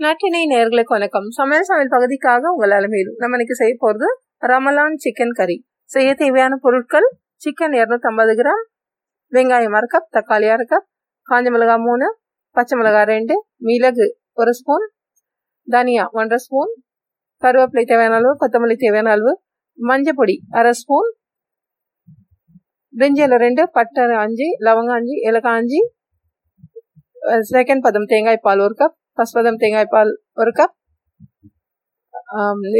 நட்டினை நேர்களுக்கு வணக்கம். சமையல் சமையல் பகுதிக்காக உங்கள் அலமையிலும் நம்ம இன்னைக்கு செய்ய போகிறது ரமலான் சிக்கன் கறி செய்ய தேவையான பொருட்கள் சிக்கன் இரநூத்தம்பது கிராம் வெங்காயம் அரை கப் தக்காளி அரை கப் காஞ்ச மிளகாய் மூணு பச்சை மிளகாய் ரெண்டு மிளகு ஒரு ஸ்பூன் தனியா ஒன்றரை ஸ்பூன் கருவேப்பிலை தேவையான அளவு கொத்தமல்லி தேவையான அளவு மஞ்சள் பொடி அரை ஸ்பூன் பிரிஞ்சியில் ரெண்டு பட்டை அஞ்சு லவங்கம் அஞ்சு ஏலக்காய் அஞ்சு செகண்ட் பதம் தேங்காய் பால் ஒரு கப் ஃபஸ்ட் பதம் தேங்காய் பால் ஒரு கப்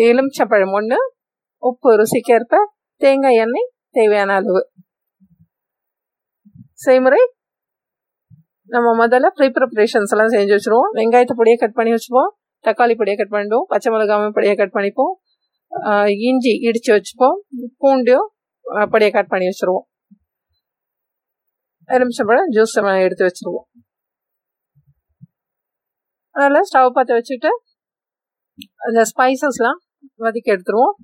எலுமிச்சப்பழம் ஒன்று உப்பு ருசிக்கேற்ப தேங்காய் எண்ணெய் தேவையான அளவு. செய்முறை நம்ம முதல்ல ப்ரீ ப்ரிப்பரேஷன்ஸ் எல்லாம் செஞ்சு வச்சுருவோம். வெங்காயத்தை பொடியை கட் பண்ணி வச்சுப்போம் தக்காளி பொடியை கட் பண்ணிடுவோம். பச்சை மிளகாய் பொடியை கட் பண்ணிப்போம். இஞ்சி இடித்து வச்சுப்போம். பூண்டையும் பொடியை கட் பண்ணி வச்சுருவோம். எலுமிச்சம்பழம் ஜூஸ் எடுத்து வச்சுருவோம். அதில் ஸ்டவ் பற்ற வச்சுட்டு அந்த ஸ்பைசஸ்லாம் வதக்கி எடுத்துருவோம்.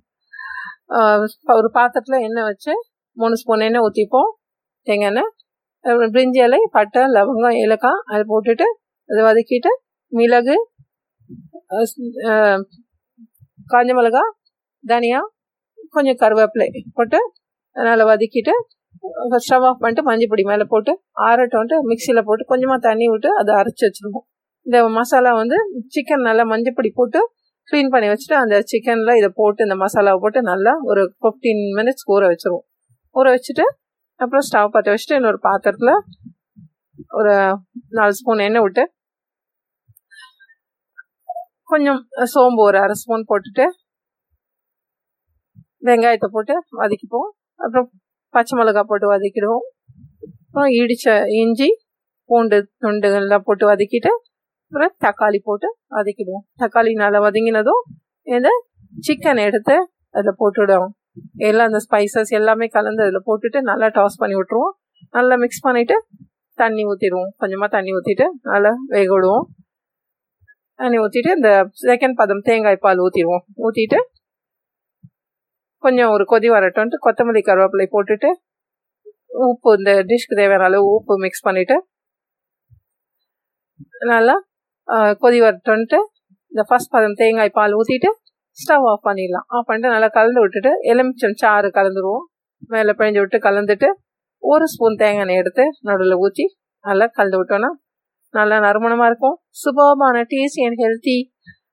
ஒரு பாத்திரத்தில் எண்ணெய் வச்சு மூணு ஸ்பூன் எண்ணெய் ஊற்றிப்போம் தேங்காய் எண்ணெய் பிரிஞ்சி இலை பட்டை லவங்கம் ஏலக்காய் அதை போட்டுட்டு அதை வதக்கிட்டு மிளகு காஞ்ச மிளகா தனியா கொஞ்சம் கருவேப்பிலை போட்டு அதனால் வதக்கிட்டு ஸ்டவ் ஆஃப் பண்ணிட்டு மஞ்சள் பொடி மேலே போட்டு ஆரட்டோன்ட்டு மிக்சியில் போட்டு கொஞ்சமாக தண்ணி விட்டு அதை அரைச்சி வச்சுருவோம். இந்த மசாலா வந்து சிக்கன் நல்லா மஞ்சப்பொடி போட்டு க்ளீன் பண்ணி வச்சுட்டு அந்த சிக்கனில் இதை போட்டு இந்த மசாலாவை போட்டு நல்லா ஒரு ஃபிஃப்டீன் மினிட்ஸ் ஊற வச்சுருவோம். ஊற வச்சுட்டு அப்புறம் ஸ்டவ் பற்ற வச்சுட்டு இன்னொரு பாத்திரத்தில் ஒரு நாலு ஸ்பூன் எண்ணெய் விட்டு கொஞ்சம் சோம்பு ஒரு அரை ஸ்பூன் போட்டுட்டு வெங்காயத்தை போட்டு வதக்கிப்போம். அப்புறம் பச்சை மிளகா போட்டு வதக்கிடுவோம். அப்புறம் இடித்த இஞ்சி பூண்டு துண்டுகள்லாம் போட்டு வதக்கிட்டு அப்புறம் தக்காளி போட்டு வதக்கிடுவோம். தக்காளி நல்லா வதங்கினதும் இந்த சிக்கன் எடுத்து அதில் போட்டுவிடுவோம் எல்லாம் அந்த ஸ்பைசஸ் எல்லாமே கலந்து அதில் போட்டுட்டு நல்லா டாஸ் பண்ணி விட்ருவோம் நல்லா மிக்ஸ் பண்ணிவிட்டு தண்ணி ஊற்றிடுவோம் கொஞ்சமாக தண்ணி ஊற்றிட்டு நல்லா வேக விடுவோம். தண்ணி ஊற்றிட்டு இந்த செகண்ட் பதம் தேங்காய் பால் ஊற்றிடுவோம் ஊற்றிட்டு கொஞ்சம் ஒரு கொதி வரட்டும்ட்டு கொத்தமல்லி கருவேப்பிலை போட்டுட்டு உப்பு இந்த டிஷ்க்கு தேவையான அளவு உப்பு மிக்ஸ் பண்ணிவிட்டு நல்லா கொதி வரட்டும்ட்டு இந்த ஃபஸ்ட் பதம் தேங்காய் பால் ஊற்றிட்டு ஸ்டவ் ஆஃப் பண்ணிடலாம். ஆஃப் பண்ணிட்டு நல்லா கலந்து விட்டுட்டு எலுமிச்சம் சாறு கலந்துருவோம். மேலே பிழிஞ்சு விட்டு கலந்துட்டு ஒரு ஸ்பூன் தேங்காய் எண்ணெய் எடுத்து நடுவில் ஊற்றி நல்லா கலந்து விட்டோன்னா நல்லா நறுமணமாக இருக்கும். சுபமான tasty and healthy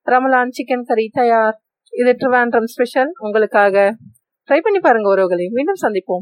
Ramadan chicken கறி தயார். இது ட்ரிவாண்ட்ரம் ஸ்பெஷல் உங்களுக்காக. ட்ரை பண்ணி பாருங்கள் உறவுகளை. மீண்டும் சந்திப்போம்.